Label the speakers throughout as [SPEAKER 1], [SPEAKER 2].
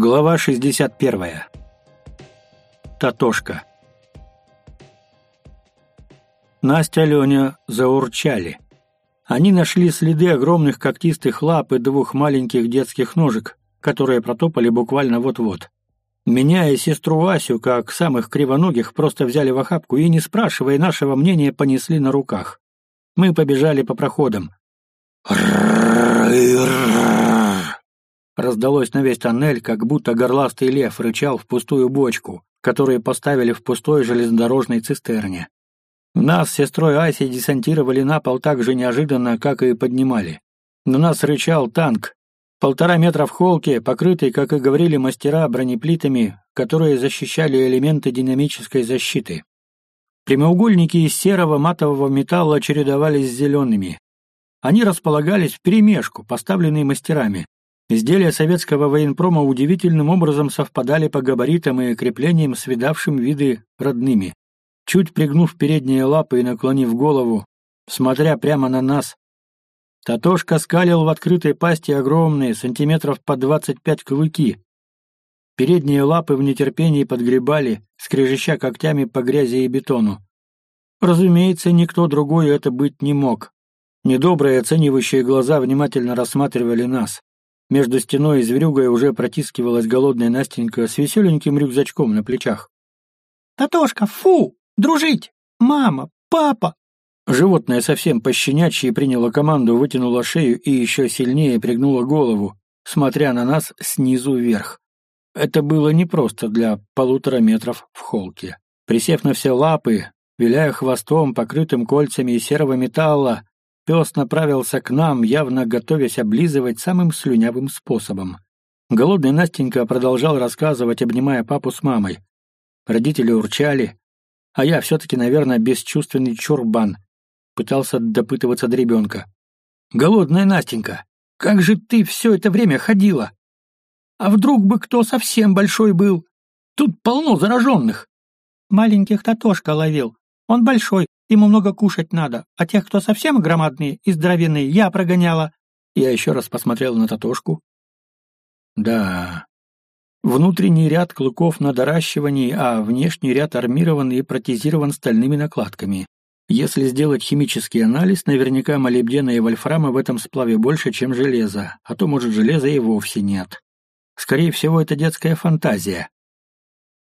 [SPEAKER 1] Глава 61. Татошка. Настя Леня заурчали. Они нашли следы огромных когтистых лап и двух маленьких детских ножек, которые протопали буквально вот-вот. Меня и сестру Асю, как самых кривоногих, просто взяли в охапку и, не спрашивая нашего мнения, понесли на руках. Мы побежали по проходам. Раздалось на весь тоннель, как будто горластый лев рычал в пустую бочку, которую поставили в пустой железнодорожной цистерне. Нас с сестрой Асей десантировали на пол так же неожиданно, как и поднимали. На нас рычал танк. Полтора метра в холке, покрытый, как и говорили мастера, бронеплитами, которые защищали элементы динамической защиты. Прямоугольники из серого матового металла чередовались с зелеными. Они располагались в перемешку, поставленные мастерами, Изделия советского военпрома удивительным образом совпадали по габаритам и креплениям с видавшим виды родными. Чуть пригнув передние лапы и наклонив голову, смотря прямо на нас, Татошка скалил в открытой пасти огромные, сантиметров по двадцать пять клыки. Передние лапы в нетерпении подгребали, скрежеща когтями по грязи и бетону. Разумеется, никто другой это быть не мог. Недобрые оценивающие глаза внимательно рассматривали нас. Между стеной и зверюгой уже протискивалась голодная Настенька с веселеньким рюкзачком на плечах.
[SPEAKER 2] «Татошка, фу! Дружить! Мама! Папа!»
[SPEAKER 1] Животное совсем пощенячьи приняло команду, вытянуло шею и еще сильнее пригнуло голову, смотря на нас снизу вверх. Это было непросто для полутора метров в холке. Присев на все лапы, виляя хвостом, покрытым кольцами из серого металла, Пес направился к нам, явно готовясь облизывать самым слюнявым способом. Голодный Настенька продолжал рассказывать, обнимая папу с мамой. Родители урчали, а я все-таки, наверное, бесчувственный чурбан. Пытался допытываться до ребенка. «Голодная Настенька, как же ты все это время ходила? А вдруг бы кто совсем большой был? Тут полно зараженных!»
[SPEAKER 2] «Маленьких Татошка ловил. Он большой, Ему много кушать надо, а тех, кто совсем громадные и здоровенные, я прогоняла».
[SPEAKER 1] Я еще раз посмотрел на Татошку. Да, внутренний ряд клыков на доращивании, а внешний ряд армирован и протезирован стальными накладками. Если сделать химический анализ, наверняка молибдена и вольфрама в этом сплаве больше, чем железа, а то, может, железа и вовсе нет. Скорее всего, это детская фантазия.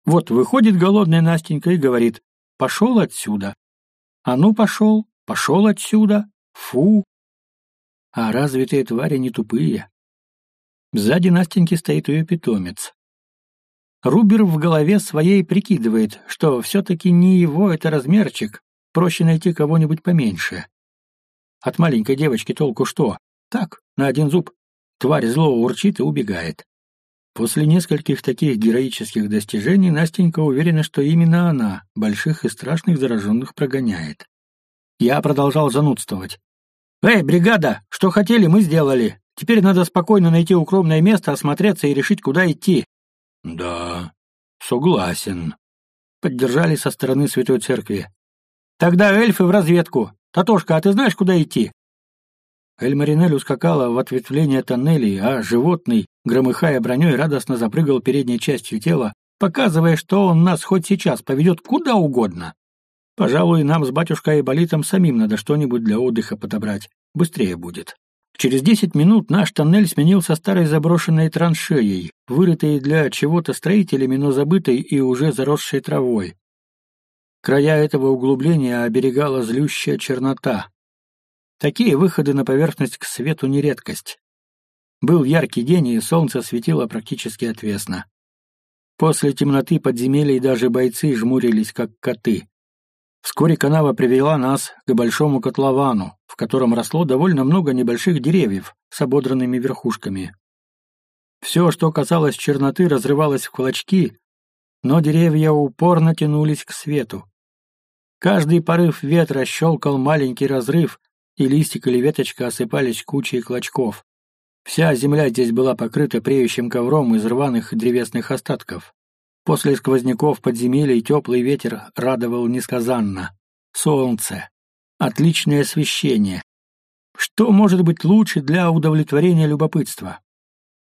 [SPEAKER 1] Вот выходит голодная Настенька и говорит «пошел отсюда». А ну, пошел, пошел отсюда, фу. А развитые твари не тупые. Сзади Настеньки стоит ее питомец. Рубер в голове своей прикидывает, что все-таки не его это размерчик, проще найти кого-нибудь поменьше. От маленькой девочки толку что? Так, на один зуб. Тварь зло урчит и убегает. После нескольких таких героических достижений Настенька уверена, что именно она больших и страшных зараженных прогоняет. Я продолжал занудствовать. «Эй, бригада, что хотели, мы сделали. Теперь надо спокойно найти укромное место, осмотреться и решить, куда идти». «Да, согласен», — поддержали со стороны Святой Церкви. «Тогда эльфы в разведку. Татошка, а ты знаешь, куда идти?» Эль-Маринель ускакала в ответвление тоннелей, а животный, громыхая броней, радостно запрыгал передней частью тела, показывая, что он нас хоть сейчас поведет куда угодно. Пожалуй, нам с батюшкой Айболитом самим надо что-нибудь для отдыха подобрать. Быстрее будет. Через десять минут наш тоннель сменился старой заброшенной траншеей, вырытой для чего-то строителями, но забытой и уже заросшей травой. Края этого углубления оберегала злющая чернота, Такие выходы на поверхность к свету не редкость. Был яркий день, и солнце светило практически отвесно. После темноты подземелий даже бойцы жмурились, как коты. Вскоре канава привела нас к большому котловану, в котором росло довольно много небольших деревьев с ободранными верхушками. Все, что касалось черноты, разрывалось в клочки, но деревья упорно тянулись к свету. Каждый порыв ветра щелкал маленький разрыв, и листик или веточка осыпались кучей клочков. Вся земля здесь была покрыта преющим ковром из рваных древесных остатков. После сквозняков подземелья теплый ветер радовал несказанно. Солнце. Отличное освещение. Что может быть лучше для удовлетворения любопытства?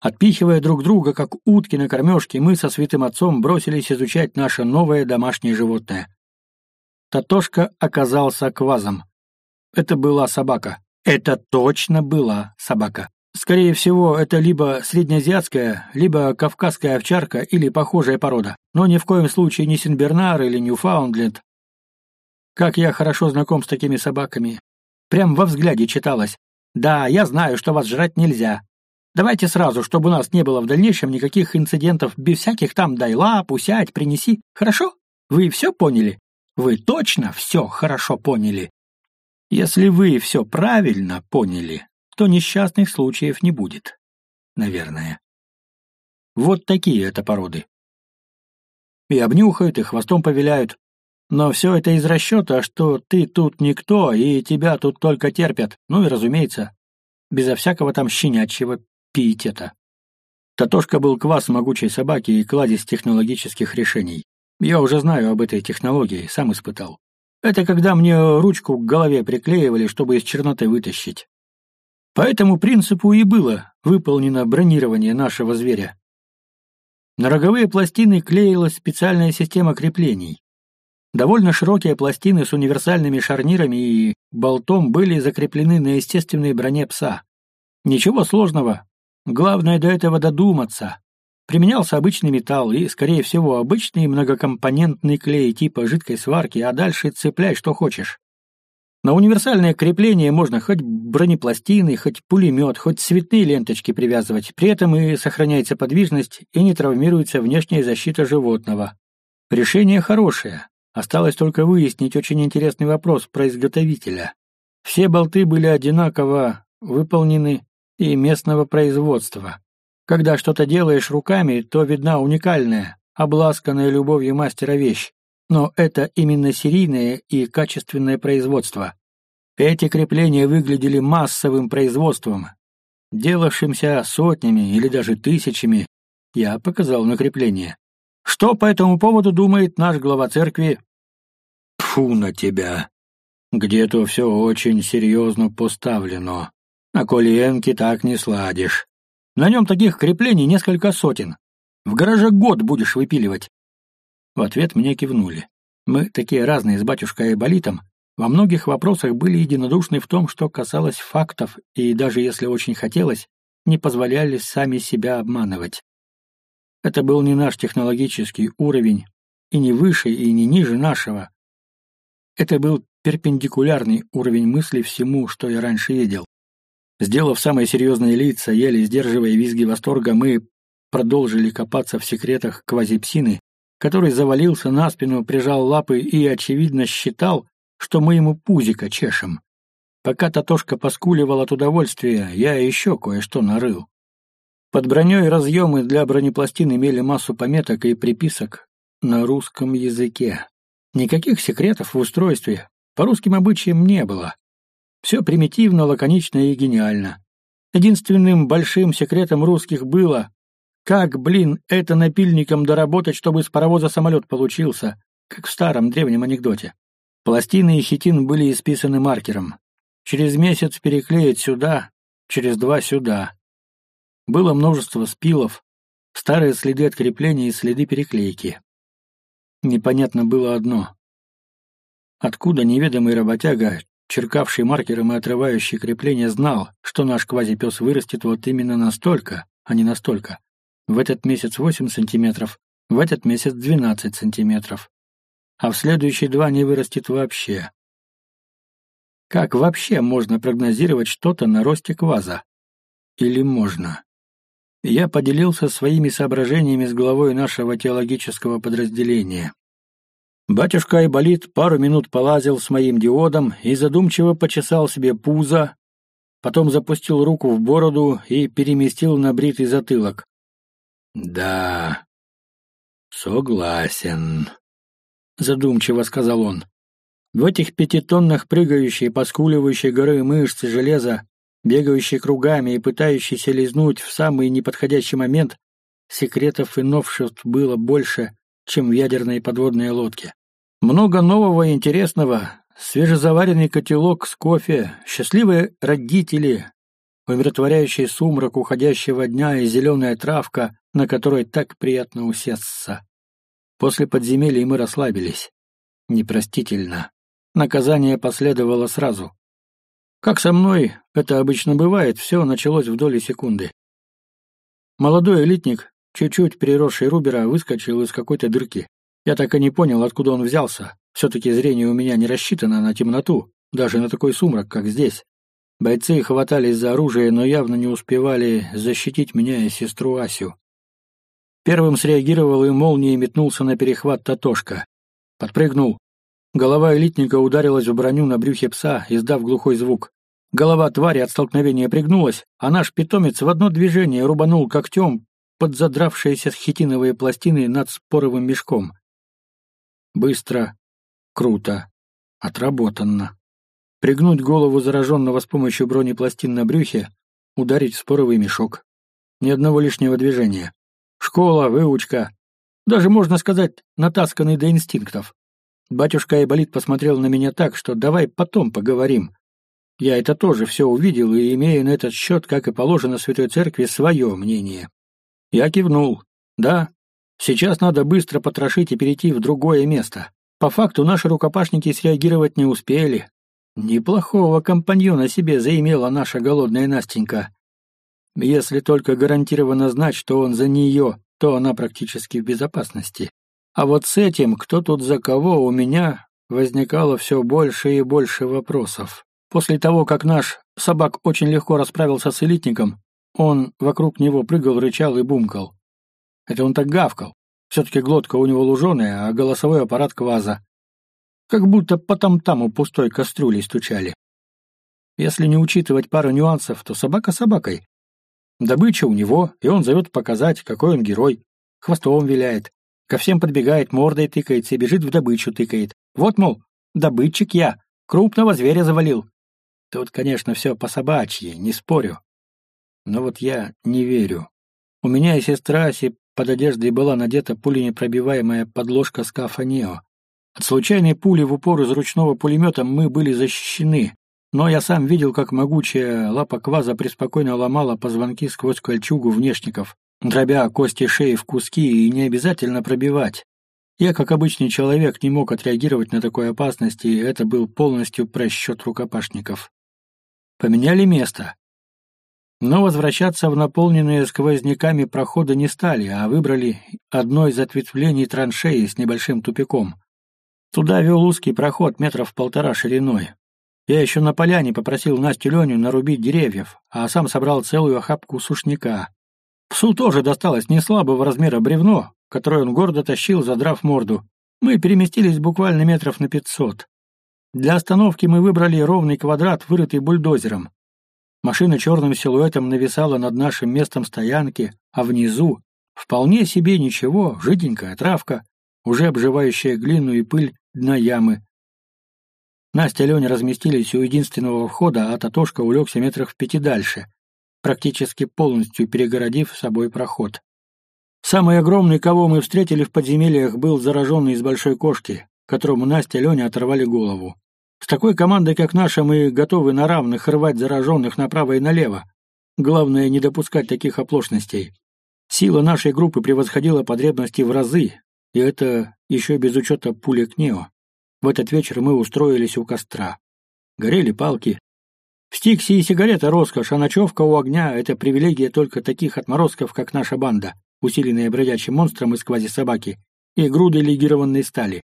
[SPEAKER 1] Отпихивая друг друга, как утки на кормежке, мы со святым отцом бросились изучать наше новое домашнее животное. Татошка оказался квазом. Это была собака. Это точно была собака. Скорее всего, это либо среднеазиатская, либо кавказская овчарка или похожая порода, но ни в коем случае не Синбернар или Ньюфаундленд. Как я хорошо знаком с такими собаками. Прям во взгляде читалось. Да, я знаю, что вас жрать нельзя. Давайте сразу, чтобы у нас не было в дальнейшем никаких инцидентов, без всяких там «дай лапу», «сядь», «принеси». Хорошо? Вы все поняли? Вы точно все хорошо поняли? Если вы все правильно поняли, то несчастных случаев не будет. Наверное. Вот такие это породы. И обнюхают, и хвостом повиляют. Но все это из расчета, что ты тут никто, и тебя тут только терпят. Ну и, разумеется, безо всякого там щенячьего пиетета. Татошка был квас могучей собаки и кладезь технологических решений. Я уже знаю об этой технологии, сам испытал. Это когда мне ручку к голове приклеивали, чтобы из черноты вытащить. По этому принципу и было выполнено бронирование нашего зверя. На роговые пластины клеилась специальная система креплений. Довольно широкие пластины с универсальными шарнирами и болтом были закреплены на естественной броне пса. Ничего сложного. Главное до этого додуматься. Применялся обычный металл и, скорее всего, обычный многокомпонентный клей типа жидкой сварки, а дальше цепляй что хочешь. На универсальное крепление можно хоть бронепластины, хоть пулемет, хоть цветные ленточки привязывать, при этом и сохраняется подвижность и не травмируется внешняя защита животного. Решение хорошее. Осталось только выяснить очень интересный вопрос про изготовителя. Все болты были одинаково выполнены и местного производства. Когда что-то делаешь руками, то видна уникальная, обласканная любовью мастера вещь. Но это именно серийное и качественное производство. Эти крепления выглядели массовым производством, делавшимся сотнями или даже тысячами. Я показал на крепление. Что по этому поводу думает наш глава церкви? Фу на тебя. Где-то все очень серьезно поставлено. На коленке так не сладишь. На нем таких креплений несколько сотен. В гараже год будешь выпиливать. В ответ мне кивнули. Мы, такие разные с батюшкой Айболитом, во многих вопросах были единодушны в том, что касалось фактов, и даже если очень хотелось, не позволяли сами себя обманывать. Это был не наш технологический уровень, и не выше, и не ниже нашего. Это был перпендикулярный уровень мысли всему, что я раньше видел. Сделав самые серьезные лица, еле сдерживая визги восторга, мы продолжили копаться в секретах квазипсины, который завалился на спину, прижал лапы и, очевидно, считал, что мы ему пузико чешем. Пока Татошка поскуливал от удовольствия, я еще кое-что нарыл. Под броней разъемы для бронепластин имели массу пометок и приписок на русском языке. Никаких секретов в устройстве по русским обычаям не было. Все примитивно, лаконично и гениально. Единственным большим секретом русских было, как, блин, это напильником доработать, чтобы с паровоза самолет получился, как в старом древнем анекдоте. Пластины и хитин были исписаны маркером. Через месяц переклеить сюда, через два сюда. Было множество спилов, старые следы от крепления и следы переклейки. Непонятно было одно. Откуда неведомый работяга, черкавший маркером и отрывающий крепление, знал, что наш квазипес вырастет вот именно настолько, а не настолько, в этот месяц 8 сантиметров, в этот месяц 12 сантиметров, а в следующие два не вырастет вообще. Как вообще можно прогнозировать что-то на росте кваза? Или можно? Я поделился своими соображениями с главой нашего теологического подразделения. Батюшка Айболит пару минут полазил с моим диодом и задумчиво почесал себе пузо, потом запустил руку в бороду и переместил на бритый затылок. «Да, согласен», — задумчиво сказал он. В этих пяти тоннах прыгающей, поскуливающей горы мышцы железа, бегающей кругами и пытающейся лизнуть в самый неподходящий момент, секретов и новшеств было больше, чем в ядерной подводной лодке. Много нового и интересного, свежезаваренный котелок с кофе, счастливые родители, умиротворяющий сумрак уходящего дня и зеленая травка, на которой так приятно усесться. После подземелья мы расслабились. Непростительно. Наказание последовало сразу. Как со мной это обычно бывает, все началось в доли секунды. Молодой элитник, чуть-чуть переросший Рубера, выскочил из какой-то дырки. Я так и не понял, откуда он взялся. Все-таки зрение у меня не рассчитано на темноту, даже на такой сумрак, как здесь. Бойцы хватались за оружие, но явно не успевали защитить меня и сестру Асю. Первым среагировал и молнией метнулся на перехват Татошка. Подпрыгнул. Голова элитника ударилась в броню на брюхе пса, издав глухой звук. Голова твари от столкновения пригнулась, а наш питомец в одно движение рубанул когтем под задравшиеся хитиновые пластины над споровым мешком. Быстро, круто, отработанно. Пригнуть голову зараженного с помощью бронепластин на брюхе, ударить в споровый мешок. Ни одного лишнего движения. Школа, выучка. Даже, можно сказать, натасканный до инстинктов. Батюшка Айболит посмотрел на меня так, что давай потом поговорим. Я это тоже все увидел и имею на этот счет, как и положено Святой Церкви, свое мнение. Я кивнул. Да, сейчас надо быстро потрошить и перейти в другое место. По факту наши рукопашники среагировать не успели. Неплохого компаньона себе заимела наша голодная Настенька. Если только гарантированно знать, что он за нее, то она практически в безопасности. А вот с этим, кто тут за кого, у меня возникало все больше и больше вопросов. После того, как наш собак очень легко расправился с элитником, он вокруг него прыгал, рычал и бумкал. Это он так гавкал. Все-таки глотка у него луженая, а голосовой аппарат кваза. Как будто по там-таму пустой кастрюлей стучали. Если не учитывать пару нюансов, то собака собакой. Добыча у него, и он зовет показать, какой он герой. Хвостом виляет. Ко всем подбегает, мордой тыкается и бежит в добычу тыкает. Вот, мол, добытчик я, крупного зверя завалил. Тут, конечно, все по-собачьи, не спорю. Но вот я не верю. У меня и сестра Аси под одеждой была надета пуленепробиваемая подложка скафа Нео. От случайной пули в упор из ручного пулемета мы были защищены, но я сам видел, как могучая лапа кваза преспокойно ломала позвонки сквозь кольчугу внешников, дробя кости шеи в куски и не обязательно пробивать. Я, как обычный человек, не мог отреагировать на такой опасности, и это был полностью просчет рукопашников. Поменяли место. Но возвращаться в наполненные сквозняками проходы не стали, а выбрали одно из ответвлений траншеи с небольшим тупиком. Туда вел узкий проход метров полтора шириной. Я еще на поляне попросил Настю Леню нарубить деревьев, а сам собрал целую охапку сушняка. Псу тоже досталось не слабого размера бревно, которое он гордо тащил, задрав морду. Мы переместились буквально метров на пятьсот. Для остановки мы выбрали ровный квадрат, вырытый бульдозером. Машина черным силуэтом нависала над нашим местом стоянки, а внизу, вполне себе ничего, жиденькая травка, уже обживающая глину и пыль дна ямы. Настя и Леня разместились у единственного входа, а Татошка улегся метрах в пяти дальше, практически полностью перегородив собой проход. Самый огромный, кого мы встретили в подземельях, был зараженный из большой кошки, которому Настя и Леня оторвали голову. С такой командой, как наша, мы готовы на равных рвать зараженных направо и налево. Главное, не допускать таких оплошностей. Сила нашей группы превосходила потребности в разы, и это еще без учета пулек Нео. В этот вечер мы устроились у костра. Горели палки. В Стиксе и сигарета роскошь, а ночевка у огня — это привилегия только таких отморозков, как наша банда, усиленная бродячим монстром из квазисобаки и грудой легированной стали.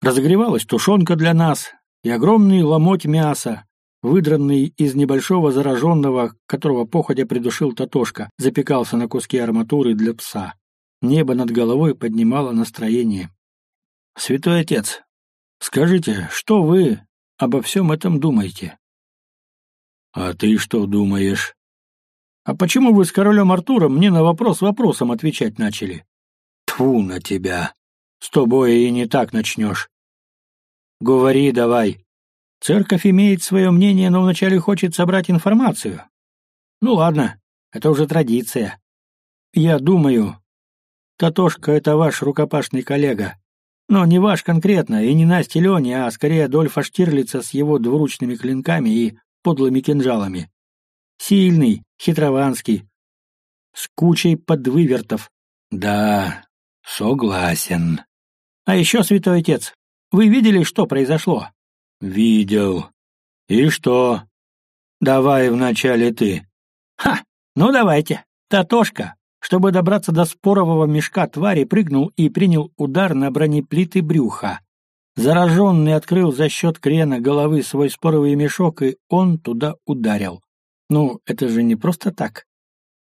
[SPEAKER 1] Разогревалась тушенка для нас и огромный ломоть мяса, выдранный из небольшого зараженного, которого походя придушил Татошка, запекался на куски арматуры для пса. Небо над головой поднимало настроение. «Святой Отец, скажите, что вы обо всем этом думаете?» «А ты что думаешь?» «А почему вы с королем Артуром мне на вопрос вопросом отвечать начали?» Тфу на тебя! С тобой и не так начнешь. Говори давай. Церковь имеет свое мнение, но вначале хочет собрать информацию. Ну ладно, это уже традиция. Я думаю, Татошка — это ваш рукопашный коллега. Но не ваш конкретно, и не Настя Лёни, а скорее Адольфа Штирлица с его двуручными клинками и подлыми кинжалами. Сильный, хитрованский, с кучей подвывертов. Да, согласен. А еще, святой отец, вы видели, что произошло? Видел. И что? Давай вначале ты. Ха! Ну давайте. Татошка, чтобы добраться до спорового мешка твари, прыгнул и принял удар на бронеплиты брюха. Зараженный открыл за счет крена головы свой споровый мешок, и он туда ударил. Ну, это же не просто так.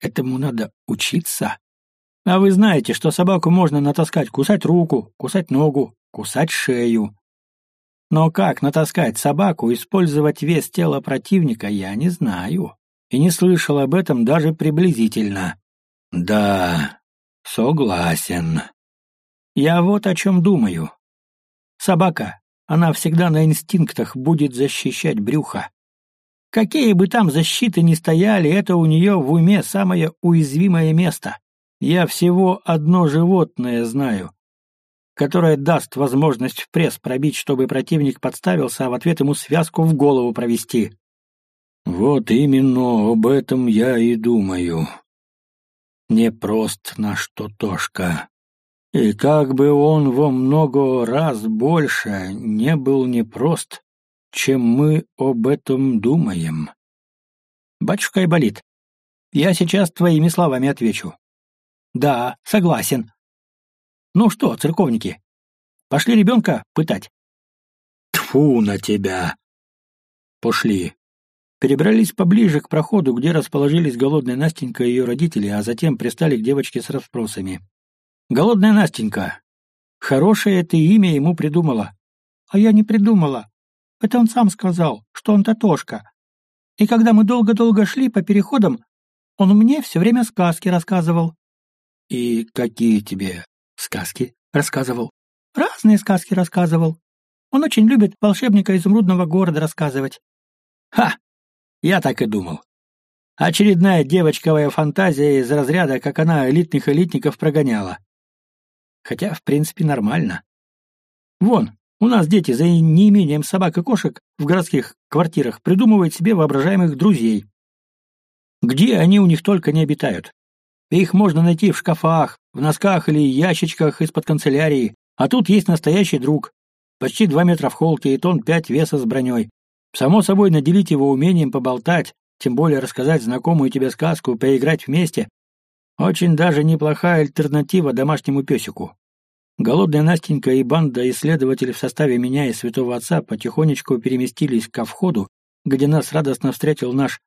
[SPEAKER 1] Этому надо учиться. А вы знаете, что собаку можно натаскать, кусать руку, кусать ногу, кусать шею. Но как натаскать собаку, использовать вес тела противника, я не знаю. И не слышал об этом даже приблизительно. Да, согласен. Я вот о чем думаю. Собака, она всегда на инстинктах будет защищать брюхо. Какие бы там защиты ни стояли, это у нее в уме самое уязвимое место. Я всего одно животное знаю, которое даст возможность в пресс пробить, чтобы противник подставился, а в ответ ему связку в голову провести. Вот именно об этом я и думаю. Не прост наш Тотошка. И как бы он во много раз больше не был непрост, чем мы об этом думаем. Батюшка Айболит, я сейчас твоими словами отвечу. Да, согласен. Ну что, церковники, пошли ребенка пытать? Тфу на тебя! Пошли. Перебрались поближе к проходу, где расположились голодная Настенька и ее родители, а затем пристали к девочке с расспросами. «Голодная Настенька, хорошее ты имя ему придумала». «А я не придумала. Это он сам сказал, что он Татошка. И когда мы долго-долго шли по переходам, он мне все время сказки рассказывал». «И какие тебе сказки рассказывал?» «Разные сказки рассказывал. Он очень любит волшебника изумрудного города рассказывать». «Ха! Я так и думал. Очередная девочковая фантазия из разряда, как она элитных элитников прогоняла. Хотя, в принципе, нормально. Вон, у нас дети за неимением собак и кошек в городских квартирах придумывают себе воображаемых друзей. Где они у них только не обитают. Их можно найти в шкафах, в носках или ящичках из-под канцелярии, а тут есть настоящий друг. Почти два метра в холке и тон пять веса с броней. Само собой, наделить его умением поболтать, тем более рассказать знакомую тебе сказку, поиграть вместе. Очень даже неплохая альтернатива домашнему песику. Голодная Настенька и банда исследователей в составе меня и святого отца потихонечку переместились ко входу, где нас радостно встретил наш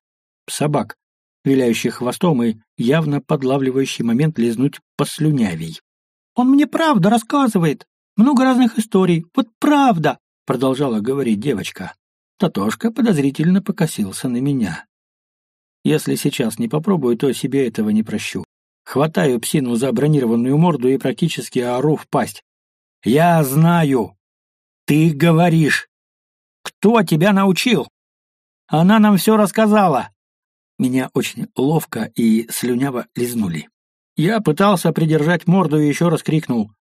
[SPEAKER 1] собак, виляющий хвостом и явно подлавливающий момент лизнуть послюнявей. «Он мне правда рассказывает. Много разных историй. Вот правда!» — продолжала говорить девочка. Татошка подозрительно покосился на меня. Если сейчас не попробую, то себе этого не прощу. Хватаю псину за бронированную морду и практически ору в пасть. «Я знаю! Ты говоришь! Кто тебя научил? Она нам все рассказала!» Меня очень ловко и слюняво лизнули. Я пытался придержать морду и еще раз крикнул.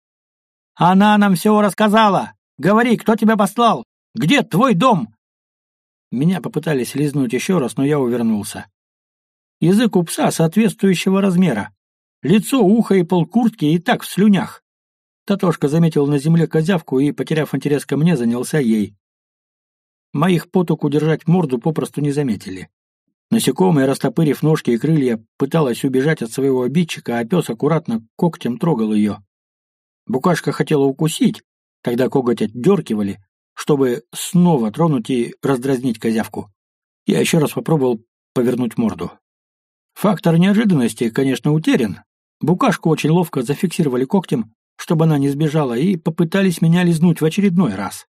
[SPEAKER 1] «Она нам все рассказала! Говори, кто тебя послал? Где твой дом?» Меня попытались лизнуть еще раз, но я увернулся. Язык у пса соответствующего размера. Лицо, ухо и полкуртки и так в слюнях. Татошка заметил на земле козявку и, потеряв интерес ко мне, занялся ей. Моих поток удержать морду попросту не заметили. Насекомое, растопырив ножки и крылья, пыталась убежать от своего обидчика, а пес аккуратно когтем трогал ее. Букашка хотела укусить, тогда коготь отдеркивали, чтобы снова тронуть и раздразнить козявку. Я еще раз попробовал повернуть морду. Фактор неожиданности, конечно, утерян, Букашку очень ловко зафиксировали когтем, чтобы она не сбежала, и попытались меня лизнуть в очередной раз.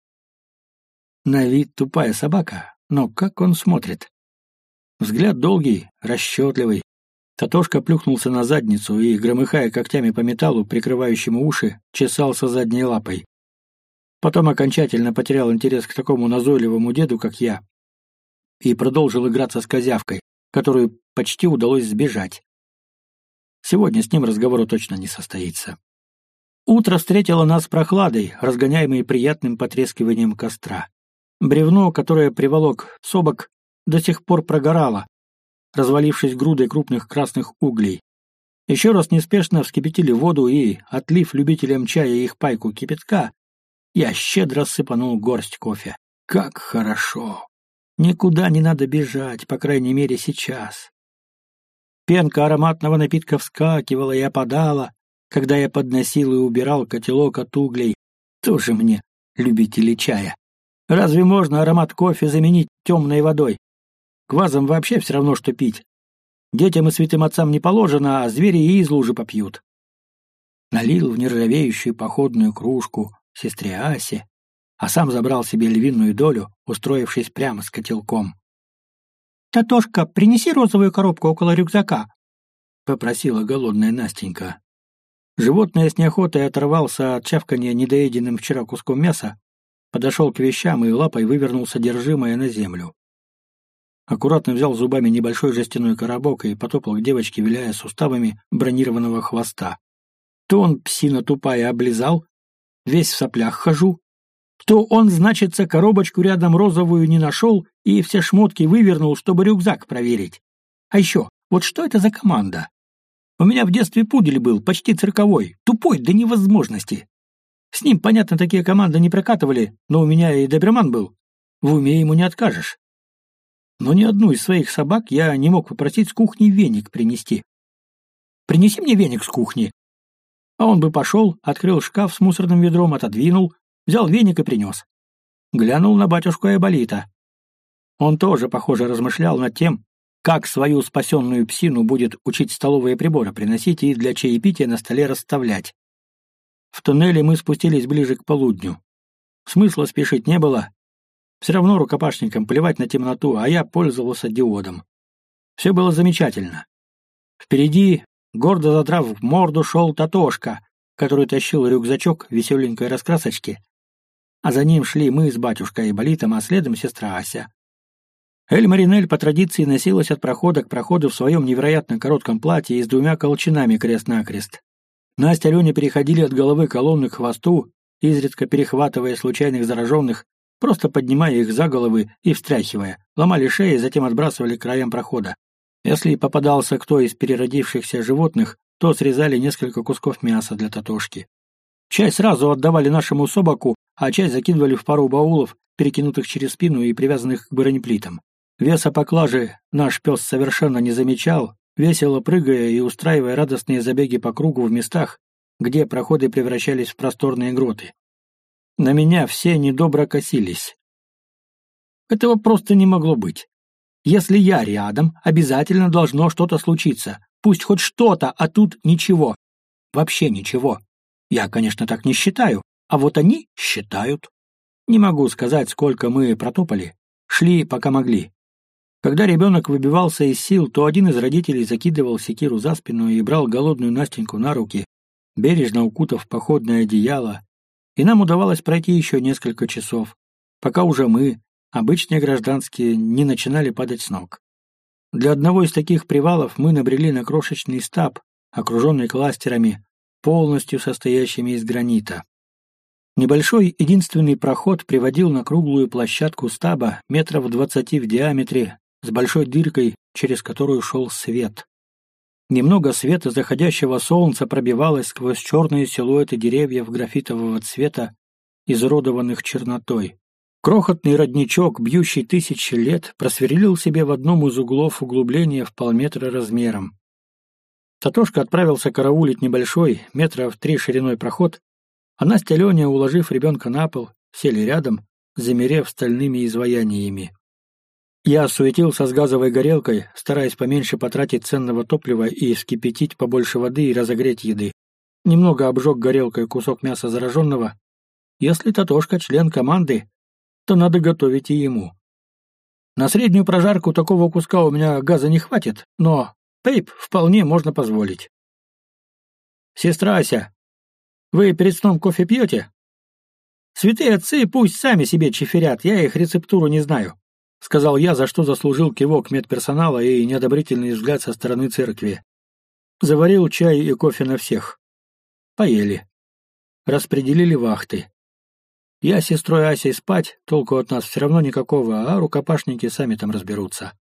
[SPEAKER 1] На вид тупая собака, но как он смотрит. Взгляд долгий, расчетливый. Татошка плюхнулся на задницу и, громыхая когтями по металлу, прикрывающему уши, чесался задней лапой. Потом окончательно потерял интерес к такому назойливому деду, как я, и продолжил играться с козявкой, которую почти удалось сбежать. Сегодня с ним разговора точно не состоится. Утро встретило нас прохладой, разгоняемой приятным потрескиванием костра. Бревно, которое приволок собак, до сих пор прогорало. развалившись грудой крупных красных углей. Еще раз неспешно вскипятили воду и, отлив любителям чая их пайку кипятка, я щедро сыпанул горсть кофе. Как хорошо! Никуда не надо бежать, по крайней мере, сейчас. Пенка ароматного напитка вскакивала и опадала, когда я подносил и убирал котелок от углей. Тоже мне любители чая. Разве можно аромат кофе заменить темной водой? Квазам вообще все равно, что пить. Детям и святым отцам не положено, а звери и из лужи попьют. Налил в нержавеющую походную кружку сестре Асе, а сам забрал себе львиную долю, устроившись прямо с котелком.
[SPEAKER 2] «Татошка, принеси розовую коробку около рюкзака», —
[SPEAKER 1] попросила голодная Настенька. Животное с неохотой оторвался от чавканья недоеденным вчера куском мяса, подошел к вещам и лапой вывернул содержимое на землю. Аккуратно взял зубами небольшой жестяной коробок и потопал к девочке, виляя суставами бронированного хвоста. То он, псина тупая, облизал, весь в соплях хожу, то он, значится, коробочку рядом розовую не нашел и все шмотки вывернул, чтобы рюкзак проверить. А еще, вот что это за команда? У меня в детстве пудель был, почти цирковой, тупой до невозможности. С ним, понятно, такие команды не прокатывали, но у меня и доберман был. В уме ему не откажешь. Но ни одну из своих собак я не мог попросить с кухни веник принести. «Принеси мне веник с кухни». А он бы пошел, открыл шкаф с мусорным ведром, отодвинул, взял веник и принес. Глянул на батюшку Айболита. Он тоже, похоже, размышлял над тем, как свою спасенную псину будет учить столовые приборы приносить и для чаепития на столе расставлять. В туннеле мы спустились ближе к полудню. Смысла спешить не было. Все равно рукопашникам плевать на темноту, а я пользовался диодом. Все было замечательно. Впереди, гордо задрав морду, шел Татошка, который тащил рюкзачок веселенькой раскрасочки, а за ним шли мы с батюшкой и болитом, а следом сестра Ася. Эль Маринель по традиции носилась от прохода к проходу в своем невероятно коротком платье и с двумя колчанами крест-накрест. Настя и Леня переходили от головы колонны к хвосту, изредка перехватывая случайных зараженных, просто поднимая их за головы и встряхивая, ломали шеи, затем отбрасывали к краям прохода. Если попадался кто из переродившихся животных, то срезали несколько кусков мяса для татошки. Часть сразу отдавали нашему собаку, а часть закидывали в пару баулов, перекинутых через спину и привязанных к бронеплитам. Веса поклажи наш пес совершенно не замечал, весело прыгая и устраивая радостные забеги по кругу в местах, где проходы превращались в просторные гроты. На меня все недобро косились. Этого просто не могло быть. Если я рядом, обязательно должно что-то случиться. Пусть хоть что-то, а тут ничего. Вообще ничего. Я, конечно, так не считаю, а вот они считают. Не могу сказать, сколько мы протопали. Шли, пока могли. Когда ребенок выбивался из сил, то один из родителей закидывал секиру за спину и брал голодную Настеньку на руки, бережно укутав походное одеяло, и нам удавалось пройти еще несколько часов, пока уже мы, обычные гражданские, не начинали падать с ног. Для одного из таких привалов мы набрели на крошечный стаб, окруженный кластерами, полностью состоящими из гранита. Небольшой единственный проход приводил на круглую площадку стаба метров двадцати в диаметре с большой дыркой, через которую шел свет. Немного света заходящего солнца пробивалось сквозь черные силуэты деревьев графитового цвета, изуродованных чернотой. Крохотный родничок, бьющий тысячи лет, просверлил себе в одном из углов углубления в полметра размером. Татошка отправился караулить небольшой, метров три шириной проход, а Настя Леня, уложив ребенка на пол, сели рядом, замерев стальными изваяниями. Я суетился с газовой горелкой, стараясь поменьше потратить ценного топлива и вскипятить побольше воды и разогреть еды. Немного обжег горелкой кусок мяса зараженного. Если Татошка член команды, то надо готовить и ему. На среднюю прожарку такого куска у меня газа не хватит, но пейп вполне можно позволить. «Сестра Ася, вы перед сном кофе пьете?» «Святые отцы пусть сами себе чеферят, я их рецептуру не знаю сказал я, за что заслужил кивок медперсонала и неодобрительный взгляд со стороны церкви. Заварил чай и кофе на всех. Поели. Распределили вахты. Я с сестрой Асей спать, толку от нас все равно никакого, а рукопашники сами там разберутся.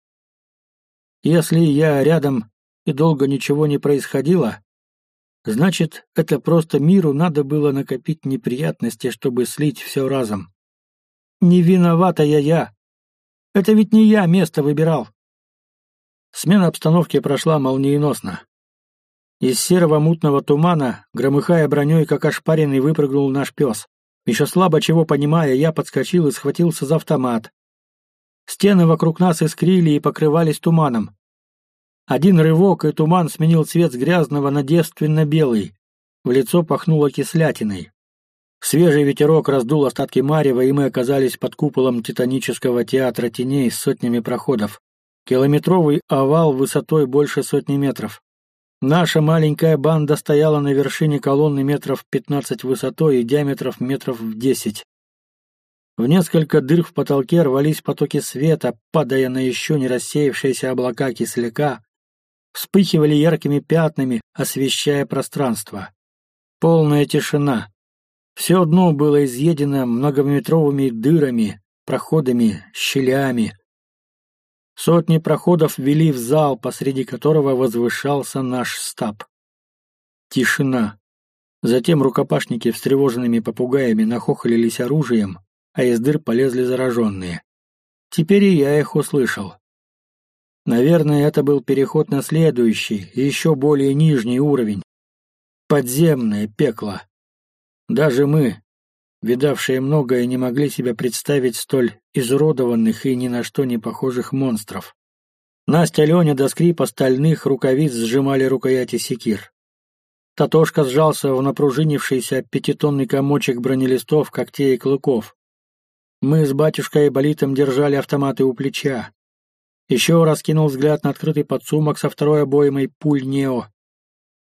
[SPEAKER 1] Если я рядом и долго ничего не происходило, значит, это просто миру надо было накопить неприятности, чтобы слить все разом. Не виновата я я. Это ведь не я место выбирал. Смена обстановки прошла молниеносно. Из серого мутного тумана, громыхая броней, как ошпаренный, выпрыгнул наш пес. Еще слабо чего понимая, я подскочил и схватился за автомат. Стены вокруг нас искрили и покрывались туманом. Один рывок, и туман сменил цвет с грязного на девственно-белый. В лицо пахнуло кислятиной. Свежий ветерок раздул остатки марева, и мы оказались под куполом титанического театра теней с сотнями проходов. Километровый овал высотой больше сотни метров. Наша маленькая банда стояла на вершине колонны метров 15 высотой и диаметров метров в 10. В несколько дыр в потолке рвались потоки света, падая на еще не рассеявшиеся облака кисляка, вспыхивали яркими пятнами, освещая пространство. Полная тишина. Все дно было изъедено многометровыми дырами, проходами, щелями, Сотни проходов вели в зал, посреди которого возвышался наш стаб. Тишина. Затем рукопашники встревоженными попугаями нахохлились оружием, а из дыр полезли зараженные. Теперь и я их услышал. Наверное, это был переход на следующий, еще более нижний уровень. Подземное пекло. Даже мы, видавшие многое, не могли себе представить столь изуродованных и ни на что не похожих монстров. Настя, Леня до скрипа стальных рукавиц сжимали рукояти секир. Татошка сжался в напружинившийся пятитонный комочек бронелистов, когтей и клыков. Мы с батюшкой и болитом держали автоматы у плеча. Еще раз кинул взгляд на открытый подсумок со второй обоймой пуль Нео.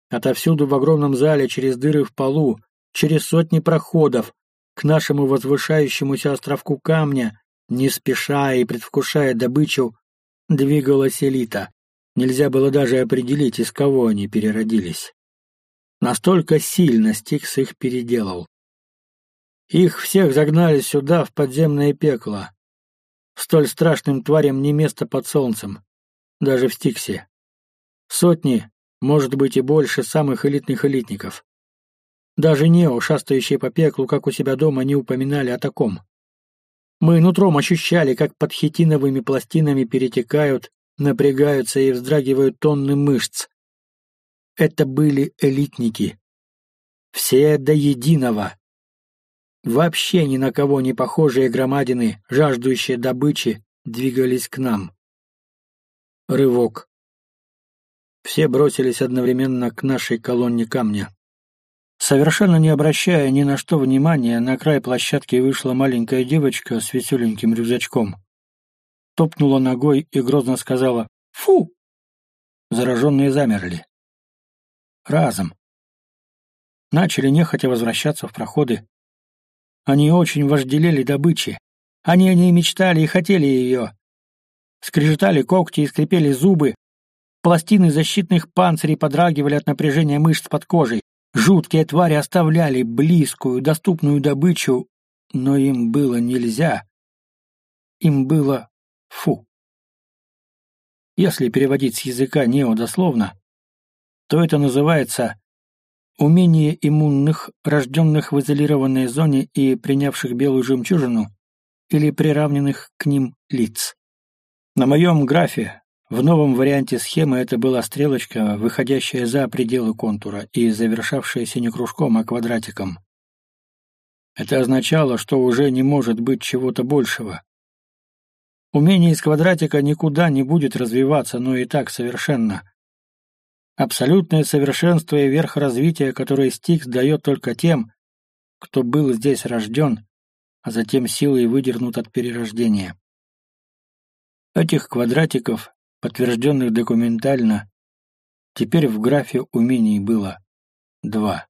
[SPEAKER 1] Отовсюду в огромном зале, через дыры в полу, через сотни проходов, к нашему возвышающемуся островку камня, не спеша и предвкушая добычу, двигалась элита. Нельзя было даже определить, из кого они переродились. Настолько сильно Стикс их переделал. Их всех загнали сюда, в подземное пекло. Столь страшным тварям не место под солнцем, даже в Стиксе. Сотни, может быть и больше, самых элитных элитников. Даже Нео, шастающие по пеклу, как у себя дома, не упоминали о таком. Мы нутром ощущали, как под хитиновыми пластинами перетекают, напрягаются и вздрагивают тонны мышц. Это были элитники. Все до единого. Вообще ни на кого не похожие громадины, жаждущие добычи, двигались к нам. Рывок. Все бросились одновременно к нашей колонне камня. Совершенно не обращая ни на что внимания, на край площадки вышла маленькая девочка с веселеньким рюкзачком. Топнула ногой и грозно сказала «Фу!». Зараженные замерли. Разом. Начали нехотя возвращаться в проходы. Они очень вожделели добычи. Они о ней мечтали и хотели ее. Скрежетали когти и скрипели зубы. Пластины защитных панцирей подрагивали от напряжения мышц под кожей. Жуткие твари оставляли близкую, доступную добычу, но им было нельзя. Им было фу. Если переводить с языка неодословно, то это называется умение иммунных, рожденных в изолированной зоне и принявших белую жемчужину, или приравненных к ним лиц. На моем графе в новом варианте схемы это была стрелочка, выходящая за пределы контура и завершавшаяся не кружком, а квадратиком. Это означало, что уже не может быть чего-то большего. Умение из квадратика никуда не будет развиваться, но и так совершенно. Абсолютное совершенство и верх развития, которое Стикс дает только тем, кто был здесь рожден, а затем силой выдернут от перерождения. Этих квадратиков подтвержденных документально, теперь в графе умений было два.